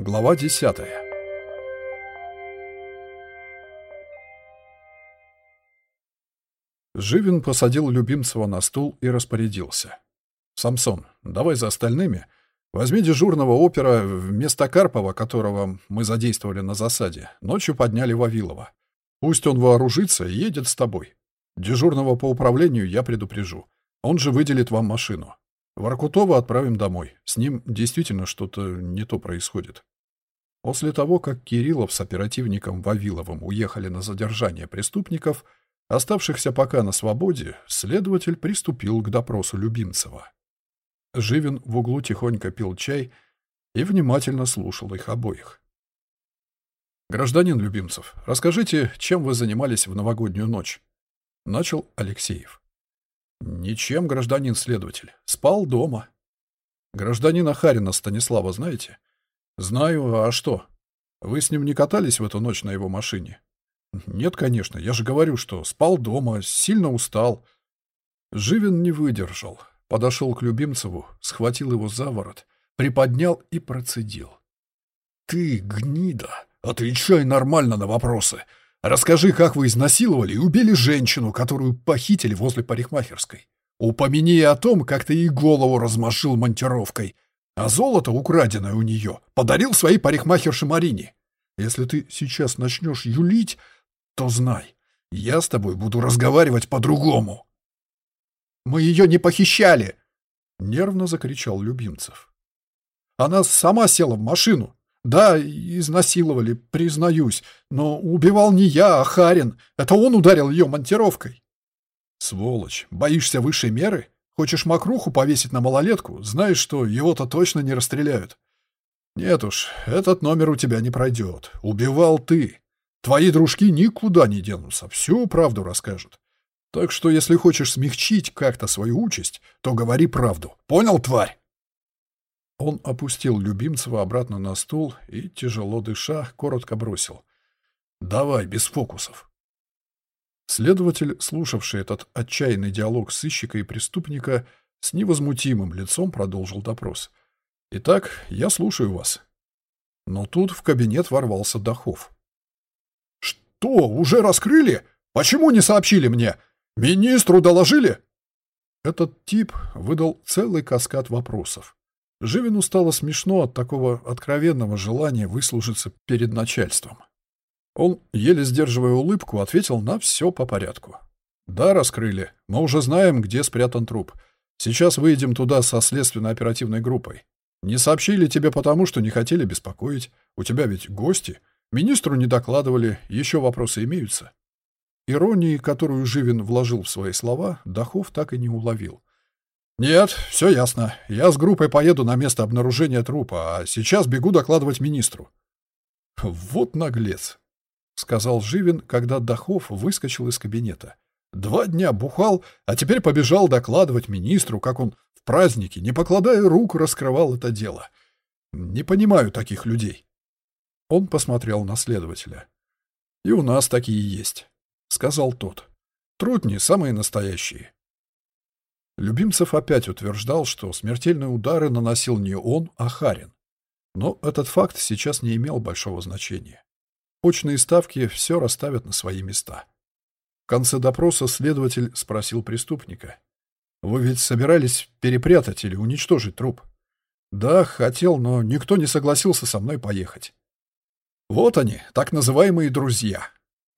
Глава 10. Живин посадил Любимцева на стул и распорядился. «Самсон, давай за остальными. Возьми дежурного опера вместо Карпова, которого мы задействовали на засаде. Ночью подняли Вавилова. Пусть он вооружится и едет с тобой. Дежурного по управлению я предупрежу. Он же выделит вам машину. Воркутова отправим домой. С ним действительно что-то не то происходит. После того, как Кириллов с оперативником Вавиловым уехали на задержание преступников, оставшихся пока на свободе, следователь приступил к допросу Любимцева. Живин в углу тихонько пил чай и внимательно слушал их обоих. «Гражданин Любимцев, расскажите, чем вы занимались в новогоднюю ночь?» Начал Алексеев. «Ничем, гражданин следователь. Спал дома». «Гражданина Харина Станислава знаете?» «Знаю. А что? Вы с ним не катались в эту ночь на его машине?» «Нет, конечно. Я же говорю, что спал дома, сильно устал». Живин не выдержал. Подошел к Любимцеву, схватил его за ворот, приподнял и процедил. «Ты, гнида, отвечай нормально на вопросы. Расскажи, как вы изнасиловали и убили женщину, которую похитили возле парикмахерской. Упомяни о том, как ты ей голову размашил монтировкой, а золото, украденное у нее, подарил своей парикмахерше Марине. Если ты сейчас начнешь юлить, то знай, я с тобой буду разговаривать по-другому. Мы ее не похищали! Нервно закричал Любимцев. Она сама села в машину. Да, изнасиловали, признаюсь, но убивал не я, а Харин. Это он ударил ее монтировкой. Сволочь, боишься высшей меры? Хочешь мокруху повесить на малолетку? Знаешь, что его-то точно не расстреляют. Нет уж, этот номер у тебя не пройдет. Убивал ты. Твои дружки никуда не денутся, всю правду расскажут. Так что, если хочешь смягчить как-то свою участь, то говори правду. Понял, тварь? Он опустил Любимцева обратно на стул и, тяжело дыша, коротко бросил. «Давай, без фокусов». Следователь, слушавший этот отчаянный диалог сыщика и преступника, с невозмутимым лицом продолжил допрос. «Итак, я слушаю вас». Но тут в кабинет ворвался Дахов. «Что, уже раскрыли? Почему не сообщили мне? Министру доложили?» Этот тип выдал целый каскад вопросов. Живину стало смешно от такого откровенного желания выслужиться перед начальством. Он, еле сдерживая улыбку, ответил на все по порядку. «Да, раскрыли. Мы уже знаем, где спрятан труп. Сейчас выйдем туда со следственно-оперативной группой. Не сообщили тебе потому, что не хотели беспокоить. У тебя ведь гости. Министру не докладывали, еще вопросы имеются». Иронии, которую Живин вложил в свои слова, Дахов так и не уловил. «Нет, все ясно. Я с группой поеду на место обнаружения трупа, а сейчас бегу докладывать министру». «Вот наглец», — сказал Живин, когда Дахов выскочил из кабинета. «Два дня бухал, а теперь побежал докладывать министру, как он в празднике, не покладая рук, раскрывал это дело. Не понимаю таких людей». Он посмотрел на следователя. «И у нас такие есть», — сказал тот. «Трудни самые настоящие. Любимцев опять утверждал, что смертельные удары наносил не он, а Харин. Но этот факт сейчас не имел большого значения. Очные ставки все расставят на свои места. В конце допроса следователь спросил преступника. «Вы ведь собирались перепрятать или уничтожить труп?» «Да, хотел, но никто не согласился со мной поехать». «Вот они, так называемые друзья.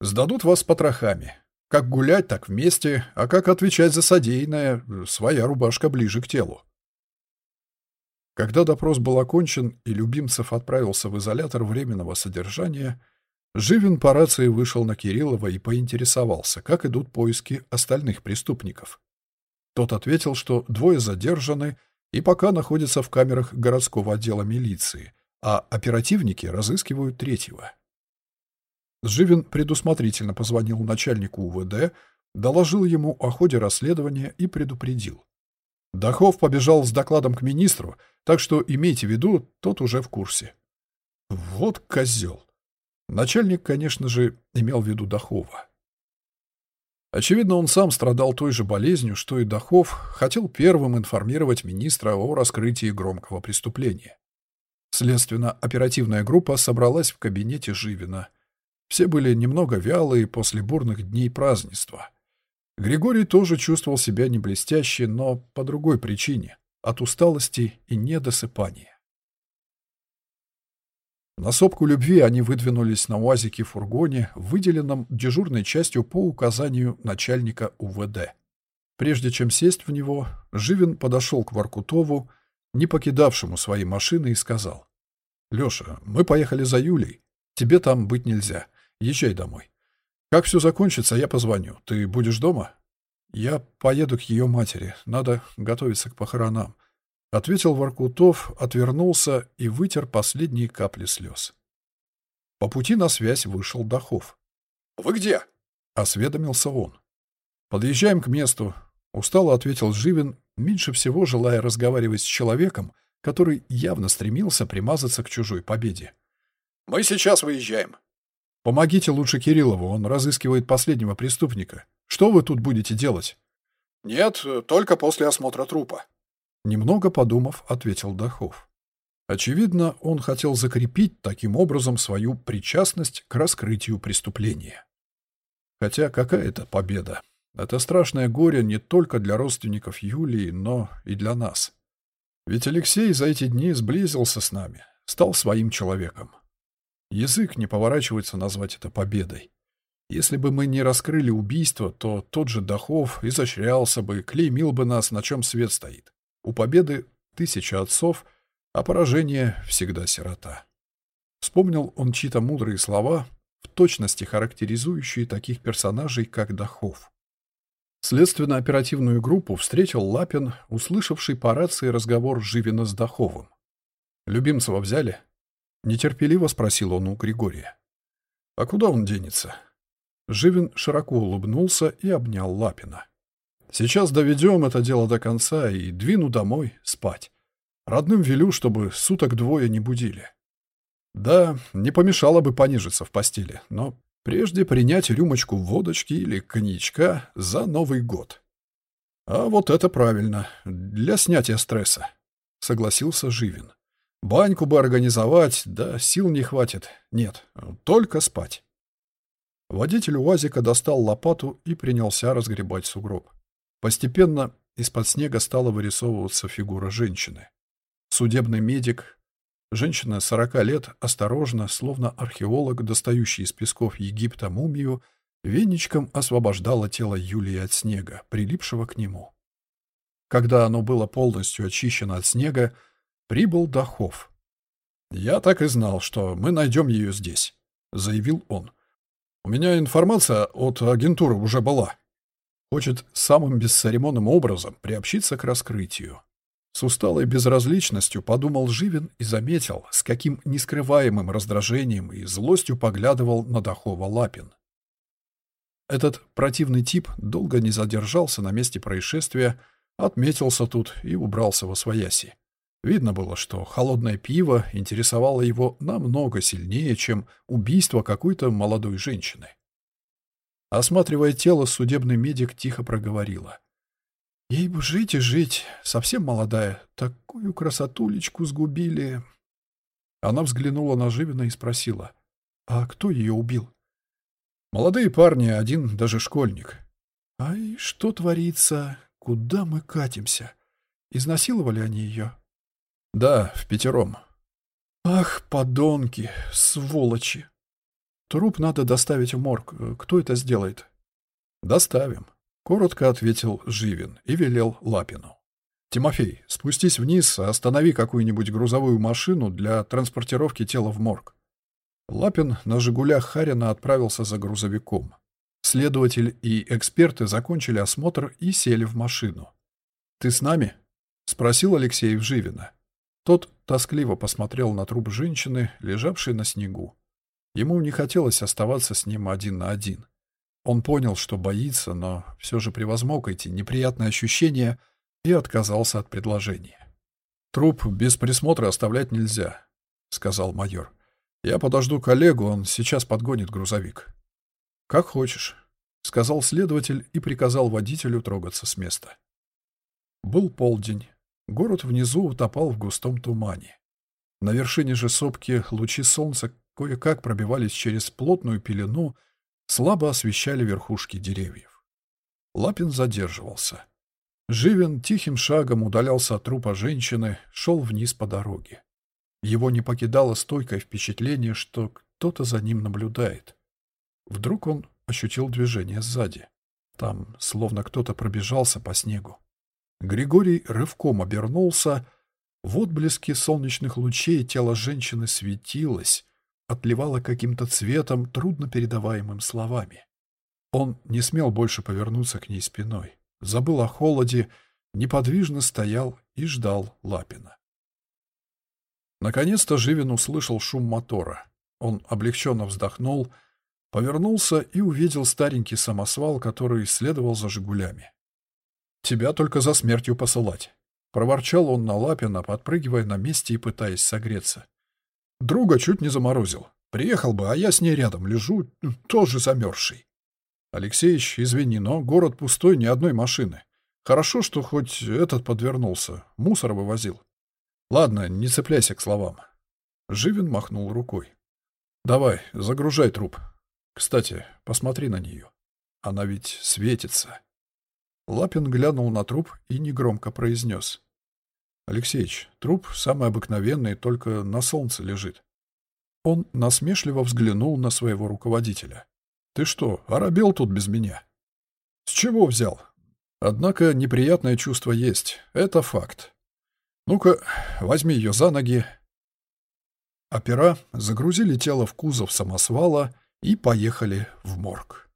Сдадут вас потрохами. Как гулять, так вместе, а как отвечать за содеянное, своя рубашка ближе к телу. Когда допрос был окончен и Любимцев отправился в изолятор временного содержания, Живин по рации вышел на Кириллова и поинтересовался, как идут поиски остальных преступников. Тот ответил, что двое задержаны и пока находятся в камерах городского отдела милиции, а оперативники разыскивают третьего. Живин предусмотрительно позвонил начальнику УВД, доложил ему о ходе расследования и предупредил. Дахов побежал с докладом к министру, так что имейте в виду, тот уже в курсе. Вот козел. Начальник, конечно же, имел в виду Дахова. Очевидно, он сам страдал той же болезнью, что и Дахов, хотел первым информировать министра о раскрытии громкого преступления. Следственно-оперативная группа собралась в кабинете Живина. Все были немного вялые после бурных дней празднества. Григорий тоже чувствовал себя не блестяще, но по другой причине — от усталости и недосыпания. На сопку любви они выдвинулись на УАЗике-фургоне, выделенном дежурной частью по указанию начальника УВД. Прежде чем сесть в него, Живин подошел к Воркутову, не покидавшему своей машины, и сказал. «Леша, мы поехали за Юлей. Тебе там быть нельзя. Езжай домой. Как все закончится, я позвоню. Ты будешь дома?» «Я поеду к ее матери. Надо готовиться к похоронам», — ответил Воркутов, отвернулся и вытер последние капли слез. По пути на связь вышел Дахов. «Вы где?» — осведомился он. «Подъезжаем к месту. Устало ответил Живин, меньше всего желая разговаривать с человеком, который явно стремился примазаться к чужой победе. «Мы сейчас выезжаем». «Помогите лучше Кириллову, он разыскивает последнего преступника. Что вы тут будете делать?» «Нет, только после осмотра трупа». Немного подумав, ответил Дахов. Очевидно, он хотел закрепить таким образом свою причастность к раскрытию преступления. Хотя какая это победа? Это страшное горе не только для родственников Юлии, но и для нас. Ведь Алексей за эти дни сблизился с нами, стал своим человеком. Язык не поворачивается назвать это победой. Если бы мы не раскрыли убийство, то тот же Дахов изощрялся бы, клеймил бы нас, на чем свет стоит. У победы тысяча отцов, а поражение всегда сирота. Вспомнил он чьи-то мудрые слова, в точности характеризующие таких персонажей, как Дахов. Следственно-оперативную группу встретил Лапин, услышавший по рации разговор Живина с Даховым. «Любимцева взяли?» Нетерпеливо спросил он у Григория. «А куда он денется?» Живин широко улыбнулся и обнял Лапина. «Сейчас доведем это дело до конца и двину домой спать. Родным велю, чтобы суток двое не будили. Да, не помешало бы понижиться в постели, но Прежде принять рюмочку водочки или коньячка за Новый год. А вот это правильно, для снятия стресса, согласился Живин. Баньку бы организовать, да сил не хватит. Нет, только спать. Водитель УАЗика достал лопату и принялся разгребать сугроб. Постепенно из-под снега стала вырисовываться фигура женщины. Судебный медик Женщина сорока лет осторожно, словно археолог, достающий из песков Египта мумию, веничком освобождала тело Юлии от снега, прилипшего к нему. Когда оно было полностью очищено от снега, прибыл Дахов. «Я так и знал, что мы найдем ее здесь», — заявил он. «У меня информация от агентуры уже была. Хочет самым бесцеремонным образом приобщиться к раскрытию. С усталой безразличностью подумал Живин и заметил, с каким нескрываемым раздражением и злостью поглядывал на Дахова Лапин. Этот противный тип долго не задержался на месте происшествия, отметился тут и убрался во свояси. Видно было, что холодное пиво интересовало его намного сильнее, чем убийство какой-то молодой женщины. Осматривая тело, судебный медик тихо проговорила — Ей бы жить и жить, совсем молодая, такую красотулечку сгубили. Она взглянула на Живина и спросила, а кто ее убил? Молодые парни, один даже школьник. Ай, что творится? Куда мы катимся? Изнасиловали они ее? Да, в пятером. Ах, подонки, сволочи! Труп надо доставить в морг. Кто это сделает? Доставим. Коротко ответил Живин и велел Лапину. «Тимофей, спустись вниз, останови какую-нибудь грузовую машину для транспортировки тела в морг». Лапин на «Жигулях» Харина отправился за грузовиком. Следователь и эксперты закончили осмотр и сели в машину. «Ты с нами?» — спросил Алексеев Живина. Тот тоскливо посмотрел на труп женщины, лежавшей на снегу. Ему не хотелось оставаться с ним один на один. Он понял, что боится, но все же превозмог эти неприятные ощущения и отказался от предложения. «Труп без присмотра оставлять нельзя», — сказал майор. «Я подожду коллегу, он сейчас подгонит грузовик». «Как хочешь», — сказал следователь и приказал водителю трогаться с места. Был полдень. Город внизу утопал в густом тумане. На вершине же сопки лучи солнца кое-как пробивались через плотную пелену, слабо освещали верхушки деревьев. Лапин задерживался. Живин тихим шагом удалялся от трупа женщины, шел вниз по дороге. Его не покидало стойкое впечатление, что кто-то за ним наблюдает. Вдруг он ощутил движение сзади. Там словно кто-то пробежался по снегу. Григорий рывком обернулся. В отблеске солнечных лучей тело женщины светилось, отливало каким-то цветом, трудно передаваемым словами. Он не смел больше повернуться к ней спиной. Забыл о холоде, неподвижно стоял и ждал Лапина. Наконец-то Живин услышал шум мотора. Он облегченно вздохнул, повернулся и увидел старенький самосвал, который следовал за «Жигулями». «Тебя только за смертью посылать», — проворчал он на Лапина, подпрыгивая на месте и пытаясь согреться. «Друга чуть не заморозил. Приехал бы, а я с ней рядом лежу, тоже замерзший». «Алексеич, извини, но город пустой, ни одной машины. Хорошо, что хоть этот подвернулся, мусор вывозил. Ладно, не цепляйся к словам». Живин махнул рукой. «Давай, загружай труп. Кстати, посмотри на нее. Она ведь светится». Лапин глянул на труп и негромко произнес. «Алексеич, труп самый обыкновенный, только на солнце лежит». Он насмешливо взглянул на своего руководителя. «Ты что, оробел тут без меня?» «С чего взял?» «Однако неприятное чувство есть. Это факт. Ну-ка, возьми ее за ноги». Опера загрузили тело в кузов самосвала и поехали в морг.